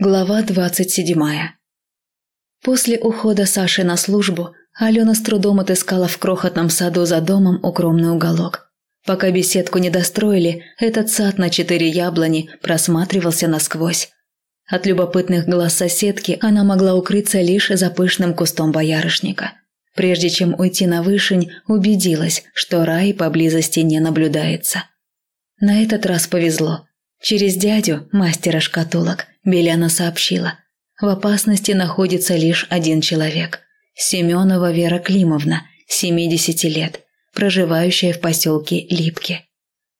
Глава двадцать седьмая. После ухода Саши на службу Алена с трудом отыскала в крохотном саду за домом укромный уголок. Пока беседку не достроили, этот сад на четыре яблони просматривался насквозь. От любопытных глаз соседки она могла укрыться лишь за пышным кустом боярышника. Прежде чем уйти на вышень, убедилась, что рай поблизости не наблюдается. На этот раз повезло. Через дядю, мастера шкатулок, Беляна сообщила. В опасности находится лишь один человек. Семенова Вера Климовна, 70 лет, проживающая в поселке Липки.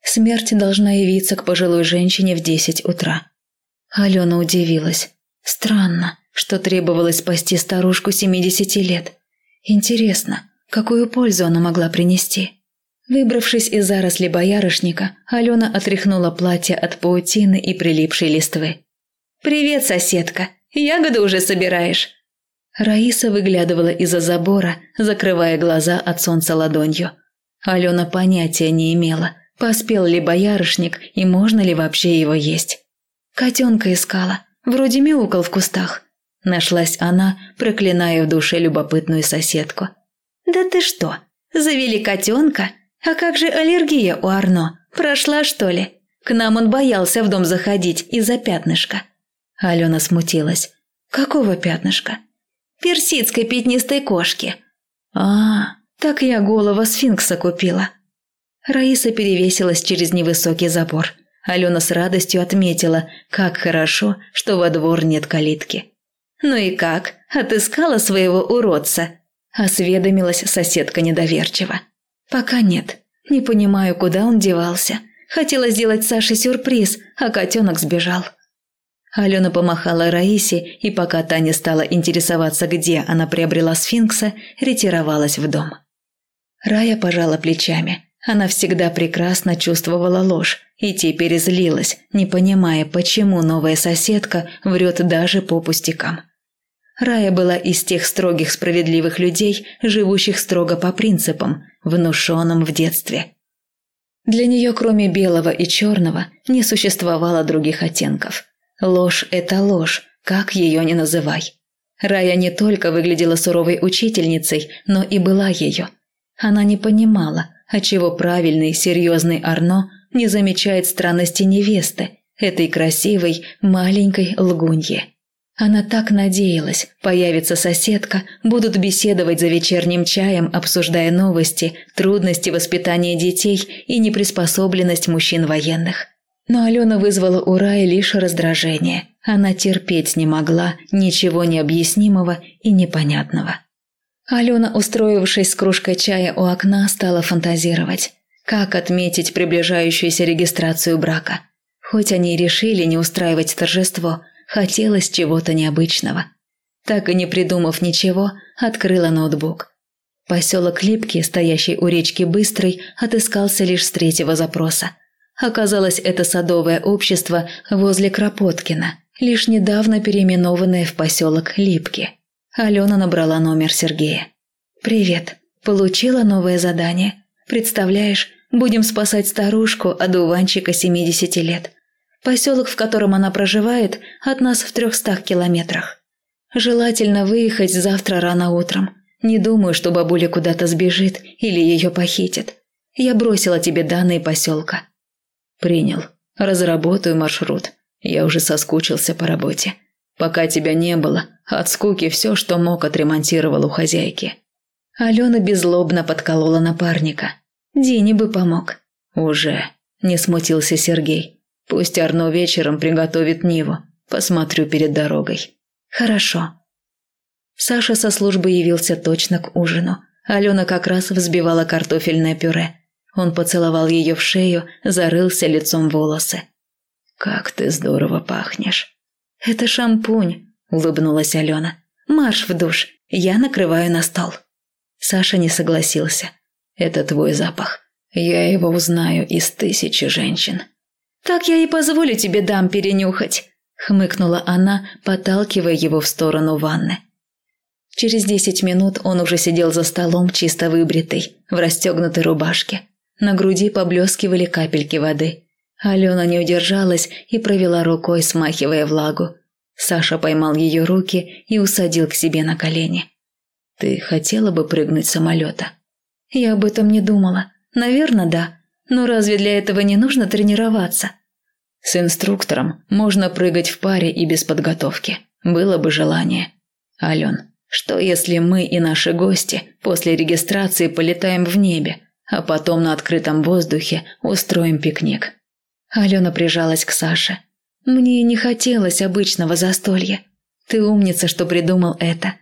Смерть должна явиться к пожилой женщине в 10 утра. Алена удивилась. Странно, что требовалось спасти старушку 70 лет. Интересно, какую пользу она могла принести? Выбравшись из заросли боярышника, Алена отряхнула платье от паутины и прилипшей листвы. «Привет, соседка! Ягоды уже собираешь?» Раиса выглядывала из-за забора, закрывая глаза от солнца ладонью. Алена понятия не имела, поспел ли боярышник и можно ли вообще его есть. Котенка искала, вроде мяукал в кустах. Нашлась она, проклиная в душе любопытную соседку. «Да ты что, завели котенка? А как же аллергия у Арно? Прошла, что ли? К нам он боялся в дом заходить из-за пятнышка». Алена смутилась. «Какого пятнышка?» «Персидской пятнистой кошки». «А, так я голова сфинкса купила». Раиса перевесилась через невысокий забор. Алена с радостью отметила, как хорошо, что во двор нет калитки. «Ну и как? Отыскала своего уродца?» – осведомилась соседка недоверчиво. «Пока нет. Не понимаю, куда он девался. Хотела сделать Саше сюрприз, а котенок сбежал». Алена помахала Раисе, и пока Таня стала интересоваться, где она приобрела сфинкса, ретировалась в дом. Рая пожала плечами. Она всегда прекрасно чувствовала ложь и теперь злилась, не понимая, почему новая соседка врет даже по пустякам. Рая была из тех строгих справедливых людей, живущих строго по принципам, внушенным в детстве. Для нее, кроме белого и черного, не существовало других оттенков. Ложь – это ложь, как ее ни называй. Рая не только выглядела суровой учительницей, но и была ее. Она не понимала, отчего правильный, серьезный Арно не замечает странности невесты, этой красивой, маленькой лгуньи. Она так надеялась, появится соседка, будут беседовать за вечерним чаем, обсуждая новости, трудности воспитания детей и неприспособленность мужчин военных. Но Алена вызвала у Раи лишь раздражение. Она терпеть не могла ничего необъяснимого и непонятного. Алена, устроившись с кружкой чая у окна, стала фантазировать. Как отметить приближающуюся регистрацию брака? Хоть они и решили не устраивать торжество – Хотелось чего-то необычного. Так и не придумав ничего, открыла ноутбук. Поселок Липки, стоящий у речки Быстрый, отыскался лишь с третьего запроса. Оказалось, это садовое общество возле Кропоткина, лишь недавно переименованное в поселок Липки. Алена набрала номер Сергея. «Привет. Получила новое задание. Представляешь, будем спасать старушку, одуванчика 70 лет. Поселок, в котором она проживает, от нас в трехстах километрах. Желательно выехать завтра рано утром. Не думаю, что бабуля куда-то сбежит или ее похитят. Я бросила тебе данные поселка. Принял. Разработаю маршрут. Я уже соскучился по работе. Пока тебя не было, от скуки все, что мог, отремонтировал у хозяйки. Алена беззлобно подколола напарника. Дине бы помог. Уже. Не смутился Сергей. Пусть Арно вечером приготовит Ниву. Посмотрю перед дорогой. Хорошо. Саша со службы явился точно к ужину. Алена как раз взбивала картофельное пюре. Он поцеловал ее в шею, зарылся лицом в волосы. «Как ты здорово пахнешь!» «Это шампунь», – улыбнулась Алена. «Марш в душ, я накрываю на стол». Саша не согласился. «Это твой запах. Я его узнаю из тысячи женщин». «Так я и позволю тебе дам перенюхать», – хмыкнула она, подталкивая его в сторону ванны. Через десять минут он уже сидел за столом чисто выбритый, в расстегнутой рубашке. На груди поблескивали капельки воды. Алена не удержалась и провела рукой, смахивая влагу. Саша поймал ее руки и усадил к себе на колени. «Ты хотела бы прыгнуть с самолета?» «Я об этом не думала. Наверное, да. Но разве для этого не нужно тренироваться?» «С инструктором можно прыгать в паре и без подготовки. Было бы желание. Ален, что если мы и наши гости после регистрации полетаем в небе, а потом на открытом воздухе устроим пикник?» Алена прижалась к Саше. Мне не хотелось обычного застолья. Ты умница, что придумал это.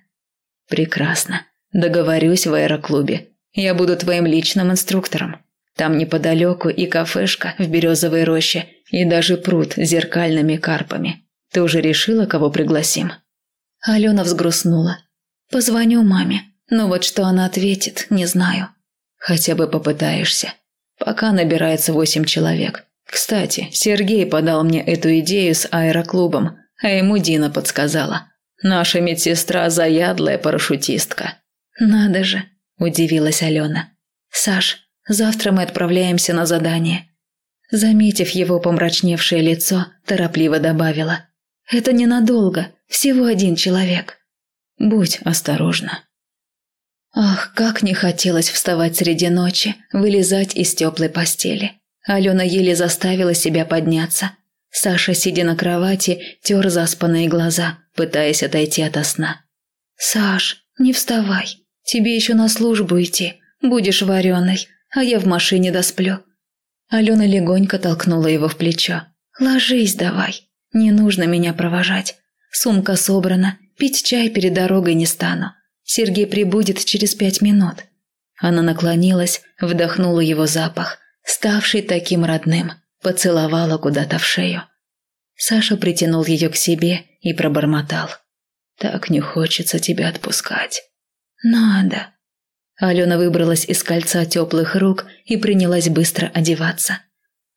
Прекрасно. Договорюсь в аэроклубе. Я буду твоим личным инструктором. Там неподалеку и кафешка в березовой роще, и даже пруд с зеркальными карпами. Ты уже решила, кого пригласим?» Алена взгрустнула. «Позвоню маме, но вот что она ответит, не знаю. Хотя бы попытаешься. Пока набирается восемь человек. Кстати, Сергей подал мне эту идею с аэроклубом, а ему Дина подсказала. Наша медсестра заядлая парашютистка. Надо же, удивилась Алена. Саш, завтра мы отправляемся на задание. Заметив его помрачневшее лицо, торопливо добавила: Это ненадолго, всего один человек. Будь осторожна. Ах, как не хотелось вставать среди ночи, вылезать из теплой постели. Алена еле заставила себя подняться. Саша, сидя на кровати, тер заспанные глаза, пытаясь отойти ото сна. «Саш, не вставай. Тебе еще на службу идти. Будешь вареной, а я в машине досплю». Алена легонько толкнула его в плечо. «Ложись давай. Не нужно меня провожать. Сумка собрана, пить чай перед дорогой не стану. Сергей прибудет через пять минут». Она наклонилась, вдохнула его запах – ставший таким родным, поцеловала куда-то в шею. Саша притянул ее к себе и пробормотал. «Так не хочется тебя отпускать». «Надо». Алена выбралась из кольца теплых рук и принялась быстро одеваться.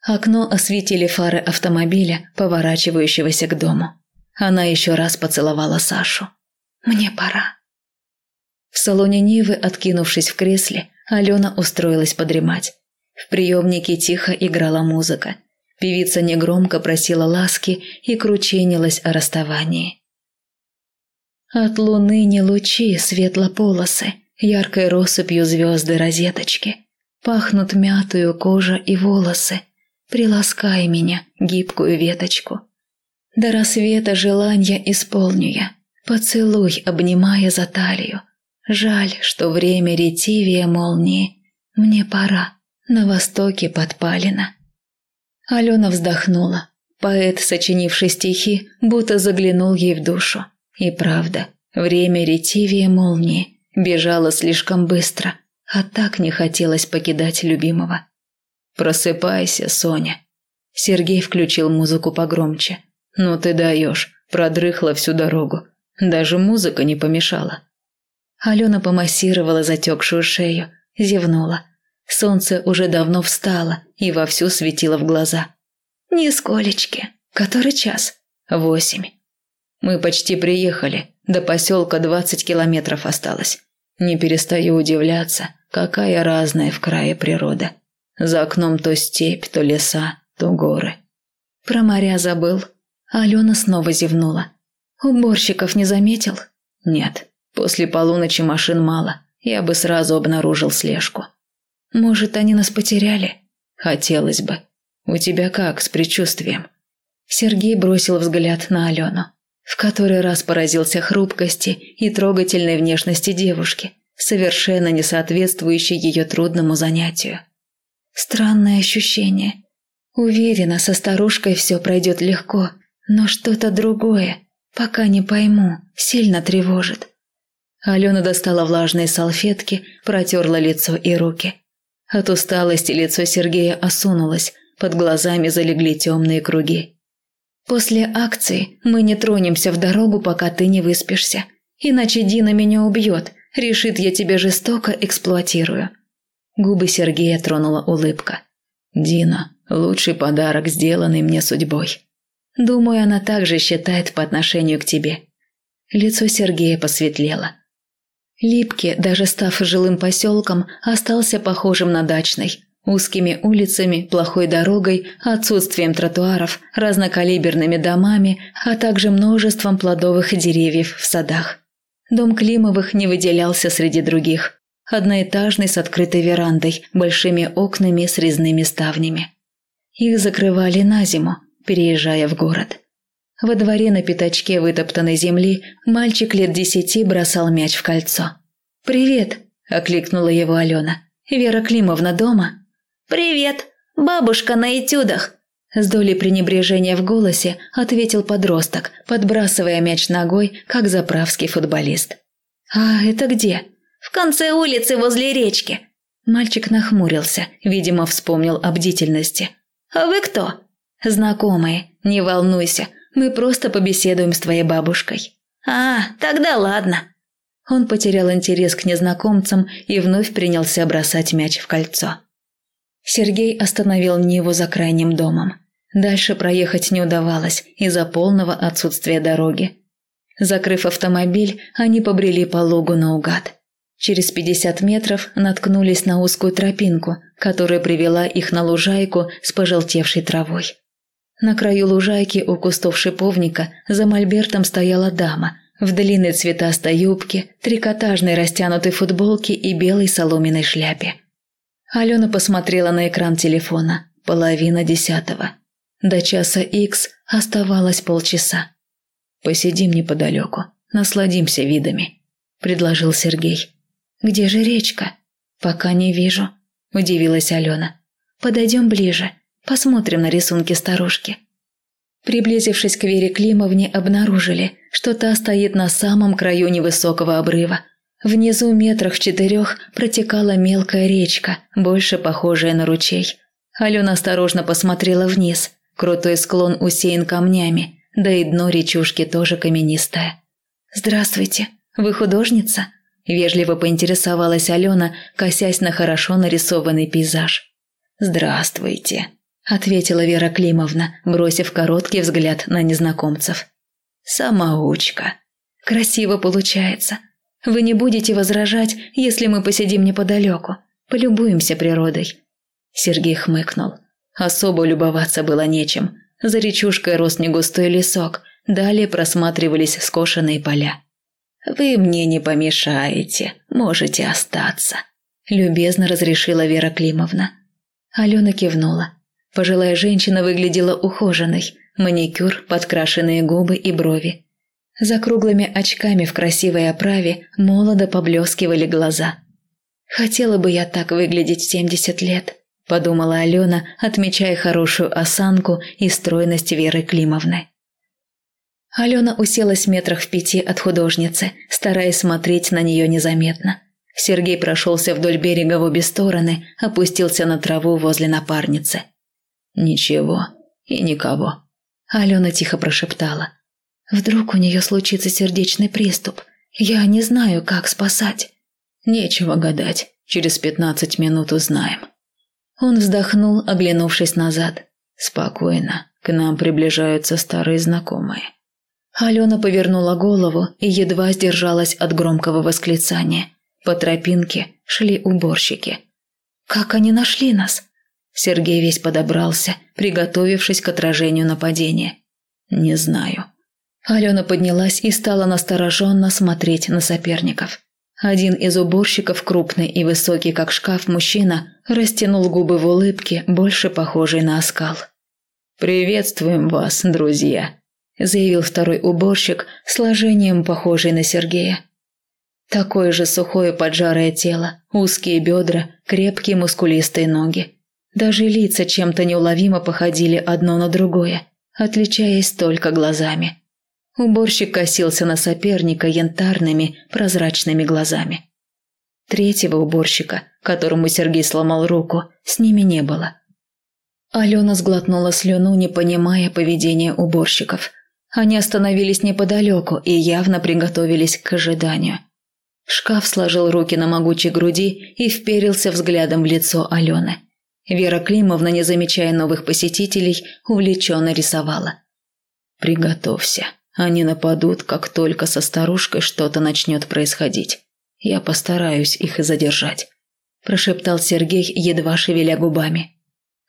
Окно осветили фары автомобиля, поворачивающегося к дому. Она еще раз поцеловала Сашу. «Мне пора». В салоне Нивы, откинувшись в кресле, Алена устроилась подремать. В приемнике тихо играла музыка. Певица негромко просила ласки и крученилась о расставании. От луны не лучи светлополосы, яркой россыпью звезды розеточки. Пахнут мятую кожа и волосы. Приласкай меня, гибкую веточку. До рассвета желания исполню я. Поцелуй, обнимая за талию. Жаль, что время ретивее молнии. Мне пора. На востоке подпалина. Алена вздохнула. Поэт, сочинивший стихи, будто заглянул ей в душу. И правда, время ретивее молнии бежало слишком быстро, а так не хотелось покидать любимого. «Просыпайся, Соня». Сергей включил музыку погромче. «Ну ты даешь, продрыхла всю дорогу. Даже музыка не помешала». Алена помассировала затекшую шею, зевнула. Солнце уже давно встало и вовсю светило в глаза. «Нисколечки. Который час?» «Восемь. Мы почти приехали. До поселка двадцать километров осталось. Не перестаю удивляться, какая разная в крае природа. За окном то степь, то леса, то горы. Про моря забыл. Алена снова зевнула. Уборщиков не заметил? Нет. После полуночи машин мало. Я бы сразу обнаружил слежку. Может, они нас потеряли? Хотелось бы. У тебя как с предчувствием? Сергей бросил взгляд на Алену. В который раз поразился хрупкости и трогательной внешности девушки, совершенно не соответствующей ее трудному занятию. Странное ощущение. Уверена, со старушкой все пройдет легко, но что-то другое, пока не пойму, сильно тревожит. Алена достала влажные салфетки, протерла лицо и руки. От усталости лицо Сергея осунулось, под глазами залегли темные круги. «После акции мы не тронемся в дорогу, пока ты не выспишься. Иначе Дина меня убьет, решит, я тебя жестоко эксплуатирую». Губы Сергея тронула улыбка. «Дина, лучший подарок, сделанный мне судьбой. Думаю, она также считает по отношению к тебе». Лицо Сергея посветлело. Липки, даже став жилым поселком, остался похожим на дачный. узкими улицами, плохой дорогой, отсутствием тротуаров, разнокалиберными домами, а также множеством плодовых деревьев в садах. Дом Климовых не выделялся среди других. Одноэтажный с открытой верандой, большими окнами с резными ставнями. Их закрывали на зиму, переезжая в город. Во дворе на пятачке вытоптанной земли мальчик лет десяти бросал мяч в кольцо. «Привет!» – окликнула его Алена. «Вера Климовна дома?» «Привет! Бабушка на этюдах!» С долей пренебрежения в голосе ответил подросток, подбрасывая мяч ногой, как заправский футболист. «А это где?» «В конце улицы возле речки». Мальчик нахмурился, видимо, вспомнил о бдительности. «А вы кто?» «Знакомые. Не волнуйся, мы просто побеседуем с твоей бабушкой». «А, тогда ладно». Он потерял интерес к незнакомцам и вновь принялся бросать мяч в кольцо. Сергей остановил Ниву за крайним домом. Дальше проехать не удавалось из-за полного отсутствия дороги. Закрыв автомобиль, они побрели по лугу наугад. Через 50 метров наткнулись на узкую тропинку, которая привела их на лужайку с пожелтевшей травой. На краю лужайки у кустов шиповника за мольбертом стояла дама в длинной цветастой юбке, трикотажной растянутой футболке и белой соломенной шляпе. Алена посмотрела на экран телефона. Половина десятого. До часа икс оставалось полчаса. «Посидим неподалеку, насладимся видами», – предложил Сергей. «Где же речка?» «Пока не вижу», – удивилась Алена. «Подойдем ближе, посмотрим на рисунки старушки». Приблизившись к Вере Климовне, обнаружили, что та стоит на самом краю невысокого обрыва, Внизу метрах в четырех протекала мелкая речка, больше похожая на ручей. Алена осторожно посмотрела вниз. Крутой склон усеян камнями, да и дно речушки тоже каменистое. «Здравствуйте, вы художница?» – вежливо поинтересовалась Алена, косясь на хорошо нарисованный пейзаж. «Здравствуйте», – ответила Вера Климовна, бросив короткий взгляд на незнакомцев. «Самоучка. Красиво получается. Вы не будете возражать, если мы посидим неподалеку, полюбуемся природой?» Сергей хмыкнул. Особо любоваться было нечем. За речушкой рос негустой лесок, далее просматривались скошенные поля. «Вы мне не помешаете, можете остаться», – любезно разрешила Вера Климовна. Алена кивнула. Пожилая женщина выглядела ухоженной, маникюр, подкрашенные губы и брови. За круглыми очками в красивой оправе молодо поблескивали глаза. «Хотела бы я так выглядеть в 70 лет», – подумала Алена, отмечая хорошую осанку и стройность Веры Климовны. Алена уселась метрах в пяти от художницы, стараясь смотреть на нее незаметно. Сергей прошелся вдоль берега в обе стороны, опустился на траву возле напарницы. «Ничего и никого», – Алена тихо прошептала. Вдруг у нее случится сердечный приступ. Я не знаю, как спасать. Нечего гадать. Через пятнадцать минут узнаем. Он вздохнул, оглянувшись назад. Спокойно. К нам приближаются старые знакомые. Алена повернула голову и едва сдержалась от громкого восклицания. По тропинке шли уборщики. «Как они нашли нас?» Сергей весь подобрался, приготовившись к отражению нападения. «Не знаю. Алена поднялась и стала настороженно смотреть на соперников. Один из уборщиков, крупный и высокий, как шкаф, мужчина, растянул губы в улыбке, больше похожей на оскал. «Приветствуем вас, друзья», – заявил второй уборщик, сложением похожий на Сергея. Такое же сухое поджарое тело, узкие бедра, крепкие мускулистые ноги. Даже лица чем-то неуловимо походили одно на другое, отличаясь только глазами. Уборщик косился на соперника янтарными, прозрачными глазами. Третьего уборщика, которому Сергей сломал руку, с ними не было. Алена сглотнула слюну, не понимая поведения уборщиков. Они остановились неподалеку и явно приготовились к ожиданию. Шкаф сложил руки на могучей груди и вперился взглядом в лицо Алены. Вера Климовна, не замечая новых посетителей, увлеченно рисовала. «Приготовься», они нападут, как только со старушкой что-то начнет происходить. Я постараюсь их и задержать. – прошептал Сергей, едва шевеля губами.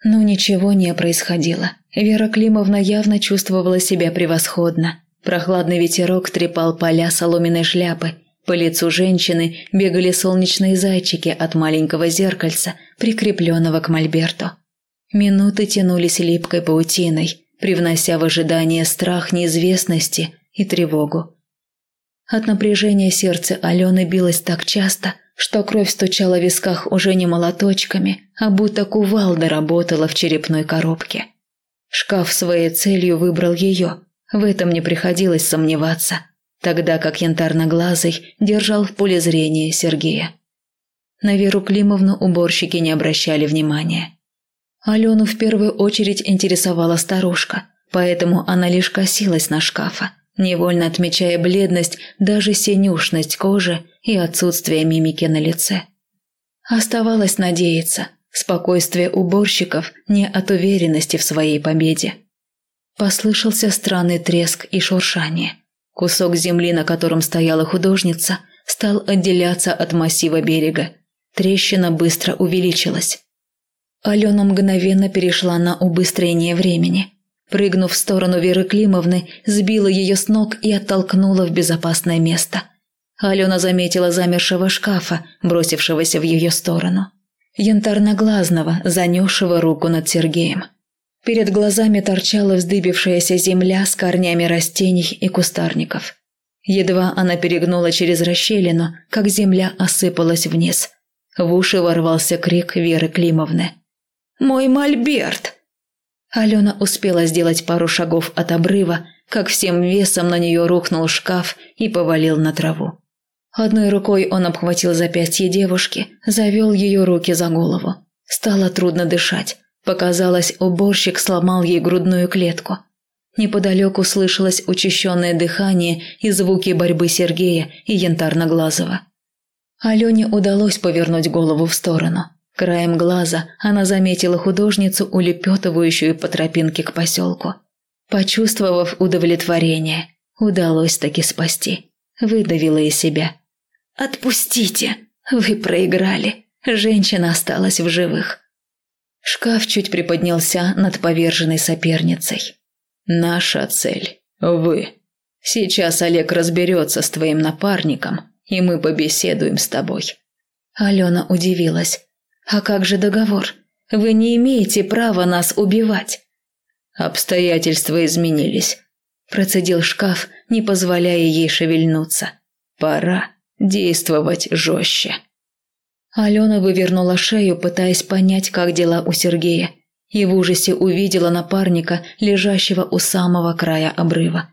Но ничего не происходило. Вера Климовна явно чувствовала себя превосходно. Прохладный ветерок трепал поля соломенной шляпы. По лицу женщины бегали солнечные зайчики от маленького зеркальца, прикрепленного к мольберту. Минуты тянулись липкой паутиной, привнося в ожидание страх неизвестности и тревогу. От напряжения сердце Алены билось так часто, что кровь стучала в висках уже не молоточками, а будто кувалда работала в черепной коробке. Шкаф своей целью выбрал ее, в этом не приходилось сомневаться, тогда как янтарноглазый держал в поле зрения Сергея. На Веру Климовну уборщики не обращали внимания. Алену в первую очередь интересовала старушка, поэтому она лишь косилась на шкафа, невольно отмечая бледность, даже синюшность кожи и отсутствие мимики на лице. Оставалось надеяться, спокойствие уборщиков не от уверенности в своей победе. Послышался странный треск и шуршание. Кусок земли, на котором стояла художница, стал отделяться от массива берега. Трещина быстро увеличилась. Алена мгновенно перешла на убыстрение времени. Прыгнув в сторону Веры Климовны, сбила ее с ног и оттолкнула в безопасное место. Алена заметила замершего шкафа, бросившегося в ее сторону. Янтарноглазного, занесшего руку над Сергеем. Перед глазами торчала вздыбившаяся земля с корнями растений и кустарников. Едва она перегнула через расщелину, как земля осыпалась вниз. В уши ворвался крик Веры Климовны. Мой мольберт!» Алена успела сделать пару шагов от обрыва, как всем весом на нее рухнул шкаф и повалил на траву. Одной рукой он обхватил запястье девушки, завел ее руки за голову. Стало трудно дышать. Показалось, уборщик сломал ей грудную клетку. Неподалеку слышалось учащенное дыхание и звуки борьбы Сергея и Янтарноглазого. Алене удалось повернуть голову в сторону. Краем глаза она заметила художницу, улепетывающую по тропинке к поселку. Почувствовав удовлетворение, удалось таки спасти. Выдавила из себя. «Отпустите! Вы проиграли. Женщина осталась в живых». Шкаф чуть приподнялся над поверженной соперницей. «Наша цель – вы. Сейчас Олег разберется с твоим напарником, и мы побеседуем с тобой». Алена удивилась. «А как же договор? Вы не имеете права нас убивать». «Обстоятельства изменились», – процедил шкаф, не позволяя ей шевельнуться. «Пора действовать жестче». Алена вывернула шею, пытаясь понять, как дела у Сергея, и в ужасе увидела напарника, лежащего у самого края обрыва.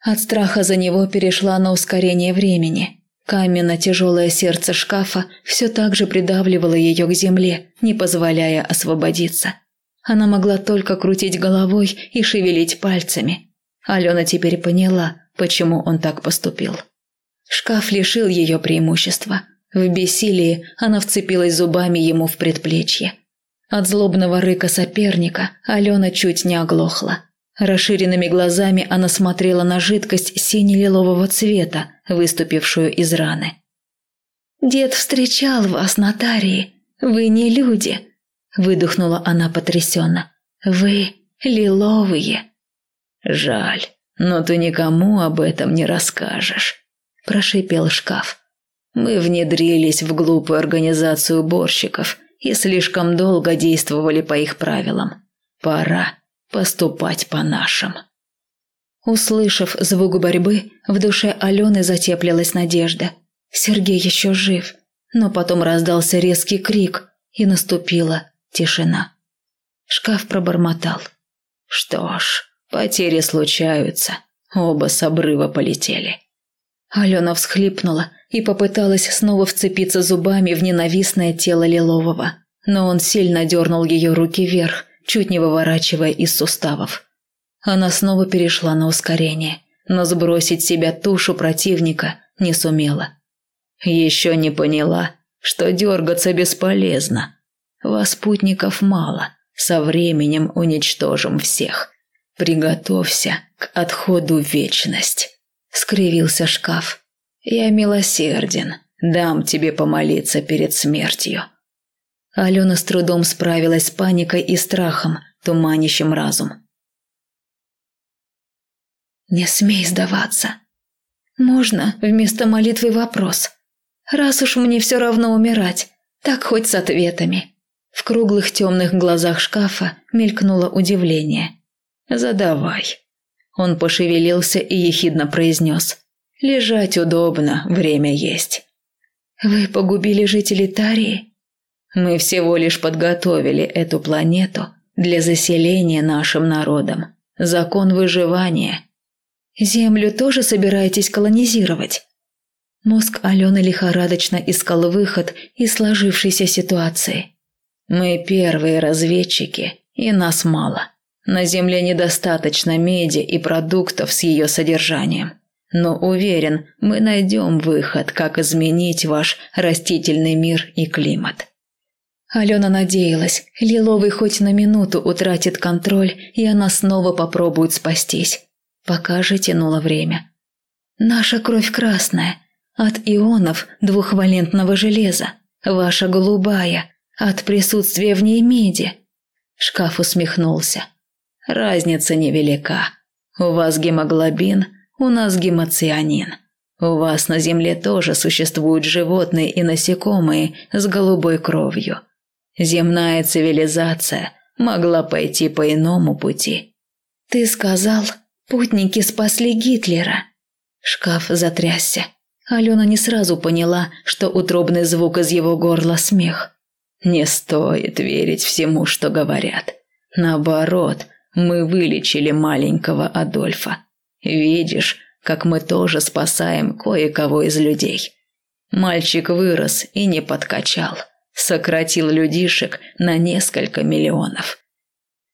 От страха за него перешла на ускорение времени – Каменно-тяжелое сердце шкафа все так же придавливало ее к земле, не позволяя освободиться. Она могла только крутить головой и шевелить пальцами. Алена теперь поняла, почему он так поступил. Шкаф лишил ее преимущества. В бессилии она вцепилась зубами ему в предплечье. От злобного рыка соперника Алена чуть не оглохла. Расширенными глазами она смотрела на жидкость сине-лилового цвета, выступившую из раны. «Дед встречал вас, Натарии. Вы не люди», – выдохнула она потрясенно. «Вы лиловые». «Жаль, но ты никому об этом не расскажешь», – прошипел шкаф. «Мы внедрились в глупую организацию уборщиков и слишком долго действовали по их правилам. Пора поступать по нашим. Услышав звук борьбы, в душе Алены затеплилась надежда. Сергей еще жив, но потом раздался резкий крик, и наступила тишина. Шкаф пробормотал. Что ж, потери случаются, оба с обрыва полетели. Алена всхлипнула и попыталась снова вцепиться зубами в ненавистное тело Лилового, но он сильно дернул ее руки вверх, чуть не выворачивая из суставов. Она снова перешла на ускорение, но сбросить себя тушу противника не сумела. Еще не поняла, что дергаться бесполезно. Вас путников мало, со временем уничтожим всех. Приготовься к отходу в вечность. Скривился шкаф. Я милосерден, дам тебе помолиться перед смертью. Алена с трудом справилась с паникой и страхом, туманящим разум. «Не смей сдаваться. Можно вместо молитвы вопрос. Раз уж мне все равно умирать, так хоть с ответами». В круглых темных глазах шкафа мелькнуло удивление. «Задавай». Он пошевелился и ехидно произнес. «Лежать удобно, время есть». «Вы погубили жителей Тарии?» «Мы всего лишь подготовили эту планету для заселения нашим народом. Закон выживания». «Землю тоже собираетесь колонизировать?» Мозг Алены лихорадочно искал выход из сложившейся ситуации. «Мы первые разведчики, и нас мало. На Земле недостаточно меди и продуктов с ее содержанием. Но уверен, мы найдем выход, как изменить ваш растительный мир и климат». Алена надеялась, Лиловый хоть на минуту утратит контроль, и она снова попробует спастись. Пока же тянуло время. «Наша кровь красная, от ионов двухвалентного железа, ваша голубая, от присутствия в ней меди». Шкаф усмехнулся. «Разница невелика. У вас гемоглобин, у нас гемоцианин. У вас на Земле тоже существуют животные и насекомые с голубой кровью. Земная цивилизация могла пойти по иному пути. Ты сказал, путники спасли Гитлера. Шкаф затрясся. Алена не сразу поняла, что утробный звук из его горла – смех. Не стоит верить всему, что говорят. Наоборот, мы вылечили маленького Адольфа. Видишь, как мы тоже спасаем кое-кого из людей. Мальчик вырос и не подкачал. Сократил людишек на несколько миллионов.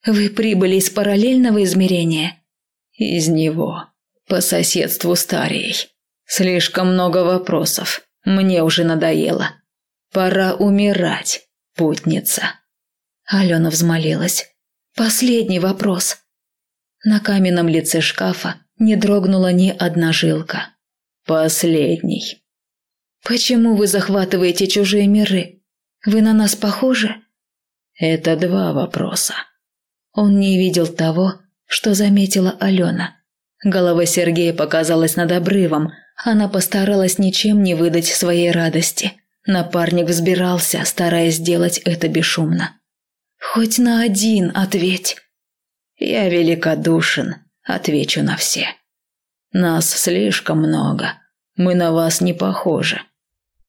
Вы прибыли из параллельного измерения? Из него. По соседству с Тарией. Слишком много вопросов. Мне уже надоело. Пора умирать путница. Алена взмолилась. Последний вопрос. На каменном лице шкафа не дрогнула ни одна жилка. Последний. Почему вы захватываете чужие миры? Вы на нас похожи? Это два вопроса. Он не видел того, что заметила Алена. Голова Сергея показалась над обрывом, она постаралась ничем не выдать своей радости – Напарник взбирался, стараясь сделать это бесшумно. «Хоть на один ответь!» «Я великодушен, отвечу на все. Нас слишком много, мы на вас не похожи.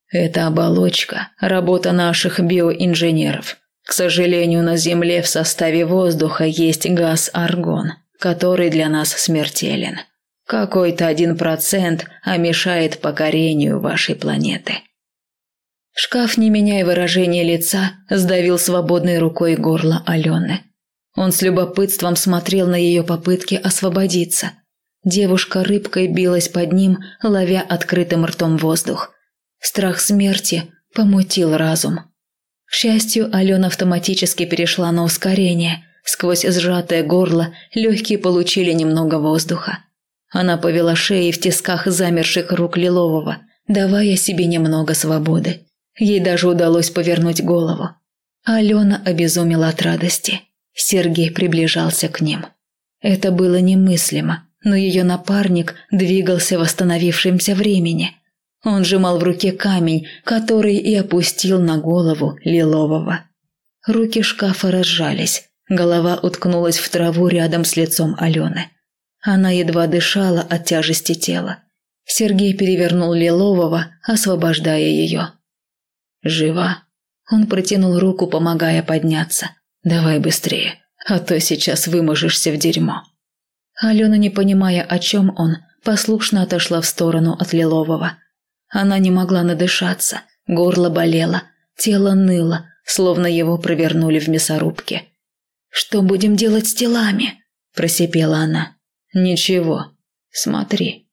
Это оболочка – работа наших биоинженеров. К сожалению, на Земле в составе воздуха есть газ аргон, который для нас смертелен. Какой-то один процент, а мешает покорению вашей планеты. Шкаф, не меняя выражения лица, сдавил свободной рукой горло Алены. Он с любопытством смотрел на ее попытки освободиться. Девушка рыбкой билась под ним, ловя открытым ртом воздух. Страх смерти помутил разум. К счастью, Алена автоматически перешла на ускорение. Сквозь сжатое горло легкие получили немного воздуха. Она повела шеей в тисках замерших рук Лилового, давая себе немного свободы. Ей даже удалось повернуть голову. Алена обезумела от радости. Сергей приближался к ним. Это было немыслимо, но ее напарник двигался в остановившемся времени. Он сжимал в руке камень, который и опустил на голову Лилового. Руки шкафа разжались, голова уткнулась в траву рядом с лицом Алены. Она едва дышала от тяжести тела. Сергей перевернул Лилового, освобождая ее. «Жива?» Он протянул руку, помогая подняться. «Давай быстрее, а то сейчас выможешься в дерьмо». Алена, не понимая, о чем он, послушно отошла в сторону от Лилового. Она не могла надышаться, горло болело, тело ныло, словно его провернули в мясорубке. «Что будем делать с телами?» – просипела она. «Ничего, смотри».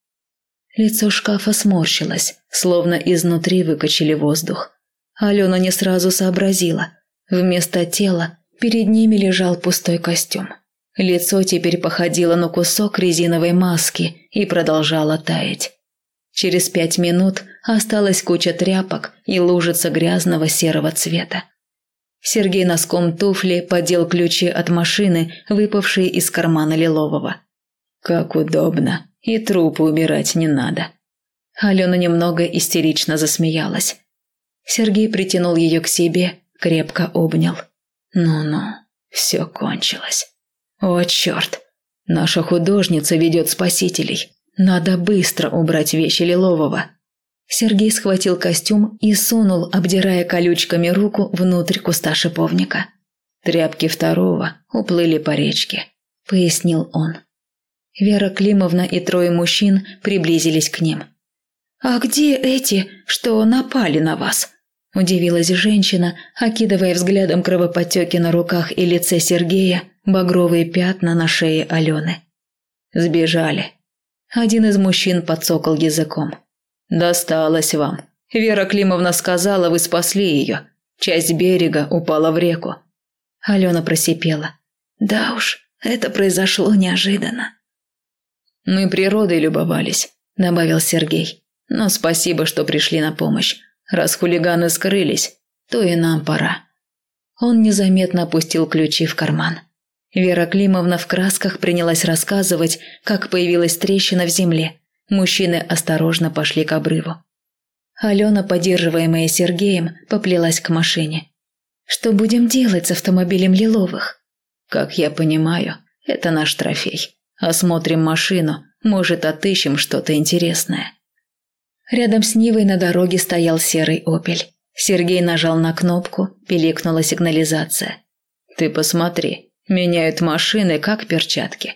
Лицо шкафа сморщилось, словно изнутри выкачали воздух. Алена не сразу сообразила. Вместо тела перед ними лежал пустой костюм. Лицо теперь походило на кусок резиновой маски и продолжало таять. Через пять минут осталась куча тряпок и лужица грязного серого цвета. Сергей носком туфли подел ключи от машины, выпавшие из кармана Лилового. «Как удобно, и трупы убирать не надо». Алена немного истерично засмеялась. Сергей притянул ее к себе, крепко обнял. «Ну-ну, все кончилось. О, черт! Наша художница ведет спасителей. Надо быстро убрать вещи Лилового». Сергей схватил костюм и сунул, обдирая колючками руку, внутрь куста шиповника. «Тряпки второго уплыли по речке», – пояснил он. Вера Климовна и трое мужчин приблизились к ним. «А где эти, что напали на вас?» – удивилась женщина, окидывая взглядом кровоподтеки на руках и лице Сергея, багровые пятна на шее Алены. «Сбежали». Один из мужчин подсокал языком. «Досталось вам. Вера Климовна сказала, вы спасли ее. Часть берега упала в реку». Алена просипела. «Да уж, это произошло неожиданно». «Мы природой любовались», – добавил Сергей. «Но спасибо, что пришли на помощь. Раз хулиганы скрылись, то и нам пора». Он незаметно опустил ключи в карман. Вера Климовна в красках принялась рассказывать, как появилась трещина в земле, Мужчины осторожно пошли к обрыву. Алена, поддерживаемая Сергеем, поплелась к машине. «Что будем делать с автомобилем Лиловых?» «Как я понимаю, это наш трофей. Осмотрим машину, может, отыщем что-то интересное». Рядом с Нивой на дороге стоял серый «Опель». Сергей нажал на кнопку, пиликнула сигнализация. «Ты посмотри, меняют машины, как перчатки.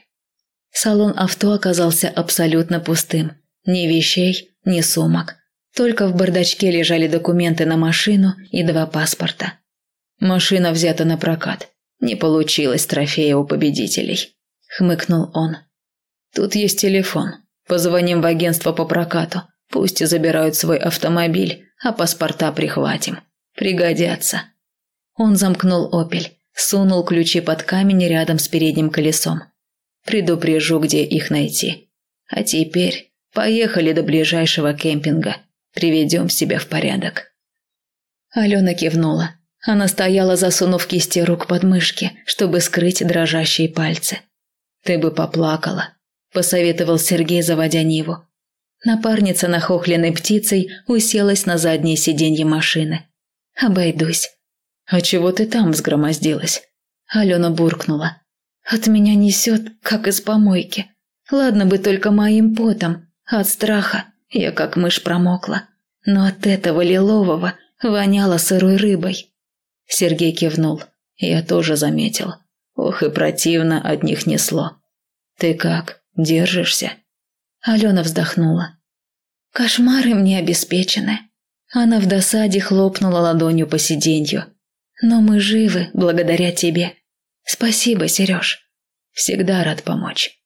Салон авто оказался абсолютно пустым. Ни вещей, ни сумок. Только в бардачке лежали документы на машину и два паспорта. Машина взята на прокат. Не получилось трофея у победителей. Хмыкнул он. Тут есть телефон. Позвоним в агентство по прокату. Пусть забирают свой автомобиль, а паспорта прихватим. Пригодятся. Он замкнул «Опель», сунул ключи под камень рядом с передним колесом. Предупрежу, где их найти. А теперь поехали до ближайшего кемпинга. Приведем себя в порядок». Алена кивнула. Она стояла, засунув кисти рук под мышки, чтобы скрыть дрожащие пальцы. «Ты бы поплакала», – посоветовал Сергей, заводя Ниву. Напарница, нахохленной птицей, уселась на заднее сиденье машины. «Обойдусь». «А чего ты там взгромоздилась?» Алена буркнула. От меня несет, как из помойки. Ладно бы только моим потом. От страха я как мышь промокла. Но от этого лилового воняло сырой рыбой. Сергей кивнул. Я тоже заметил. Ох и противно от них несло. Ты как, держишься? Алена вздохнула. Кошмары мне обеспечены. Она в досаде хлопнула ладонью по сиденью. Но мы живы благодаря тебе. Спасибо, Сереж. Всегда рад помочь.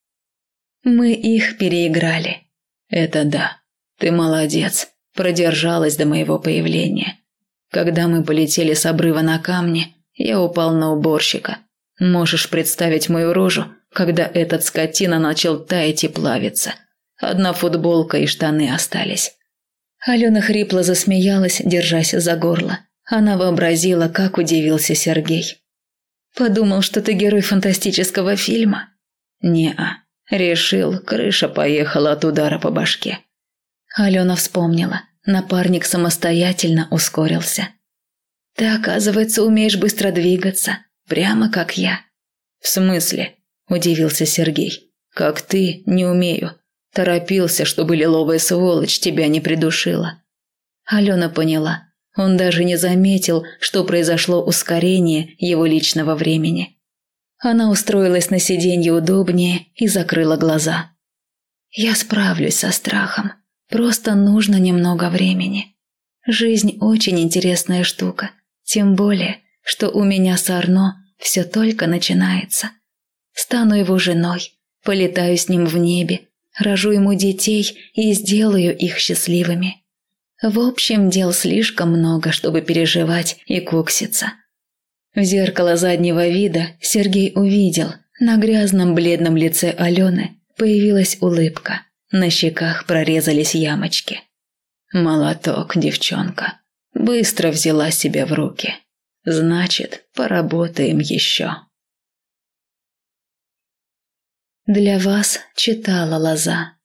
Мы их переиграли. Это да. Ты молодец. Продержалась до моего появления. Когда мы полетели с обрыва на камни, я упал на уборщика. Можешь представить мою рожу, когда этот скотина начал таять и плавиться. Одна футболка и штаны остались. Алена хрипло засмеялась, держась за горло. Она вообразила, как удивился Сергей. Подумал, что ты герой фантастического фильма? Не-а. Решил, крыша поехала от удара по башке. Алена вспомнила. Напарник самостоятельно ускорился. Ты, оказывается, умеешь быстро двигаться, прямо как я. В смысле? Удивился Сергей. Как ты, не умею. Торопился, чтобы лиловая сволочь тебя не придушила. Алена поняла. Он даже не заметил, что произошло ускорение его личного времени. Она устроилась на сиденье удобнее и закрыла глаза. «Я справлюсь со страхом. Просто нужно немного времени. Жизнь очень интересная штука. Тем более, что у меня с Арно все только начинается. Стану его женой, полетаю с ним в небе, рожу ему детей и сделаю их счастливыми. В общем, дел слишком много, чтобы переживать и кукситься. В зеркало заднего вида Сергей увидел, на грязном бледном лице Алены появилась улыбка, на щеках прорезались ямочки. Молоток, девчонка, быстро взяла себя в руки. Значит, поработаем еще. Для вас читала Лоза.